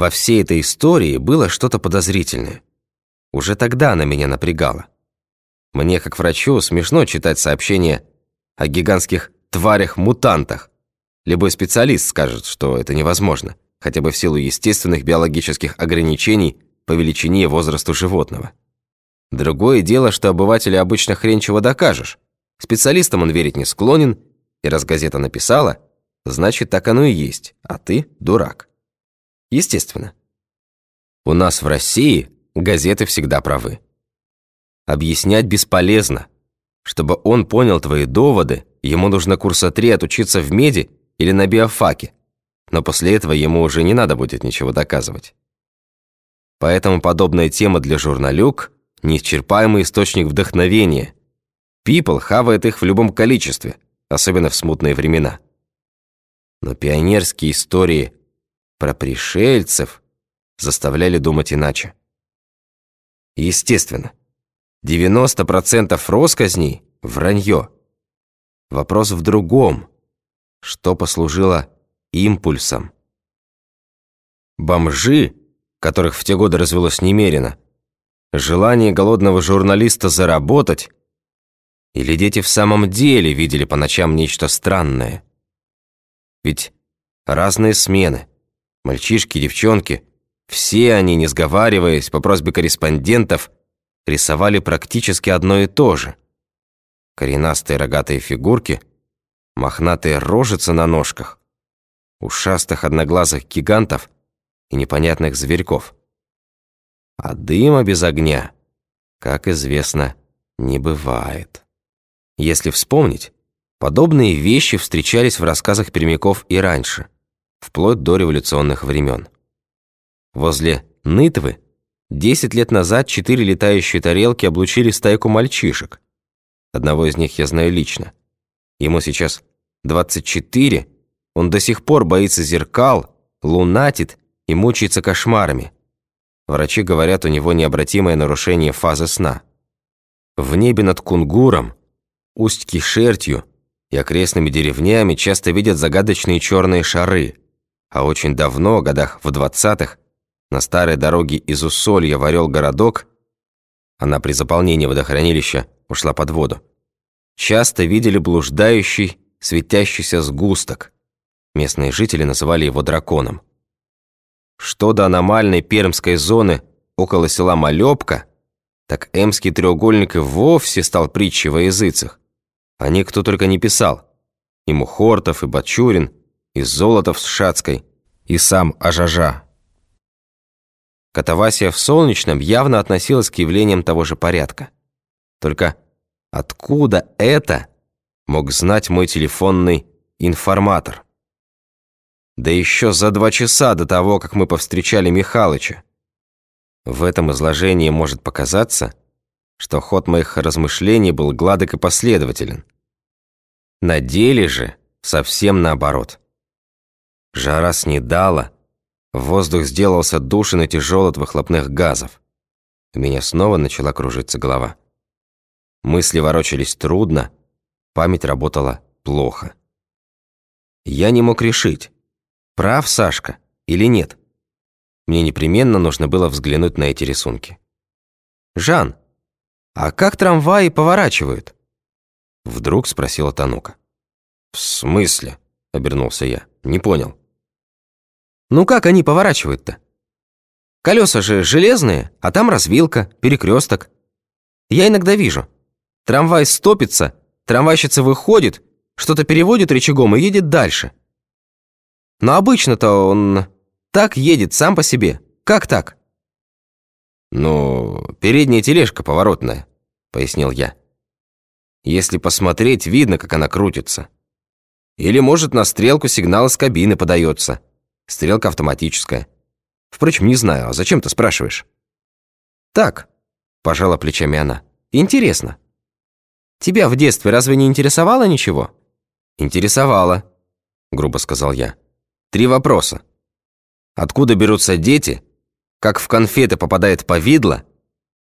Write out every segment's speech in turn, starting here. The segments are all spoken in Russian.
Во всей этой истории было что-то подозрительное. Уже тогда она меня напрягала. Мне, как врачу, смешно читать сообщения о гигантских тварях-мутантах. Любой специалист скажет, что это невозможно, хотя бы в силу естественных биологических ограничений по величине и возрасту животного. Другое дело, что обывателю обычно хрен чего докажешь. Специалистам он верить не склонен, и раз газета написала, значит, так оно и есть, а ты дурак. Естественно. У нас в России газеты всегда правы. Объяснять бесполезно. Чтобы он понял твои доводы, ему нужно курса три отучиться в меди или на биофаке. Но после этого ему уже не надо будет ничего доказывать. Поэтому подобная тема для журналюк – неисчерпаемый источник вдохновения. People хавает их в любом количестве, особенно в смутные времена. Но пионерские истории про пришельцев заставляли думать иначе. Естественно, 90% росказней – вранье. Вопрос в другом. Что послужило импульсом? Бомжи, которых в те годы развелось немерено, желание голодного журналиста заработать, или дети в самом деле видели по ночам нечто странное? Ведь разные смены, мальчишки, девчонки, все они, не сговариваясь, по просьбе корреспондентов – рисовали практически одно и то же. Коренастые рогатые фигурки, мохнатые рожицы на ножках, ушастых одноглазых гигантов и непонятных зверьков. А дыма без огня, как известно, не бывает. Если вспомнить, подобные вещи встречались в рассказах пермяков и раньше, вплоть до революционных времен. Возле Нытвы Десять лет назад четыре летающие тарелки облучили стайку мальчишек. Одного из них я знаю лично. Ему сейчас 24, он до сих пор боится зеркал, лунатит и мучается кошмарами. Врачи говорят, у него необратимое нарушение фазы сна. В небе над Кунгуром, Усть-Кишертью и окрестными деревнями часто видят загадочные черные шары, а очень давно, годах в двадцатых, на старой дороге из Усолья в Орел-городок, она при заполнении водохранилища ушла под воду, часто видели блуждающий, светящийся сгусток. Местные жители называли его драконом. Что до аномальной пермской зоны около села Малёбка, так эмский треугольник и вовсе стал притчей во языцах. О них кто только не писал. И Мухортов, и Бачурин, и Золотов с Шацкой, и сам Ажажа. Катавасия в Солнечном явно относилась к явлениям того же порядка. Только откуда это мог знать мой телефонный информатор? Да еще за два часа до того, как мы повстречали Михалыча. В этом изложении может показаться, что ход моих размышлений был гладок и последователен. На деле же совсем наоборот. Жара снедала, Воздух сделался душен и тяжел от выхлопных газов. У меня снова начала кружиться голова. Мысли ворочались трудно, память работала плохо. Я не мог решить, прав Сашка или нет. Мне непременно нужно было взглянуть на эти рисунки. «Жан, а как трамваи поворачивают?» Вдруг спросила Танука. «В смысле?» — обернулся я. «Не понял». Ну как они поворачивают-то? Колеса же железные, а там развилка, перекресток. Я иногда вижу. Трамвай стопится, трамвайщица выходит, что-то переводит рычагом и едет дальше. Но обычно-то он так едет сам по себе. Как так? «Ну, передняя тележка поворотная», — пояснил я. «Если посмотреть, видно, как она крутится. Или, может, на стрелку сигнал из кабины подается». Стрелка автоматическая. Впрочем, не знаю, а зачем ты спрашиваешь? Так, пожала плечами она. Интересно. Тебя в детстве разве не интересовало ничего? Интересовало, грубо сказал я. Три вопроса. Откуда берутся дети? Как в конфеты попадает повидло?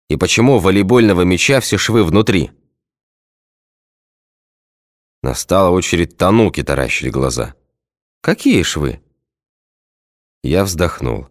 И почему у волейбольного мяча все швы внутри? Настала очередь Тануки таращить глаза. «Какие швы?» Я вздохнул.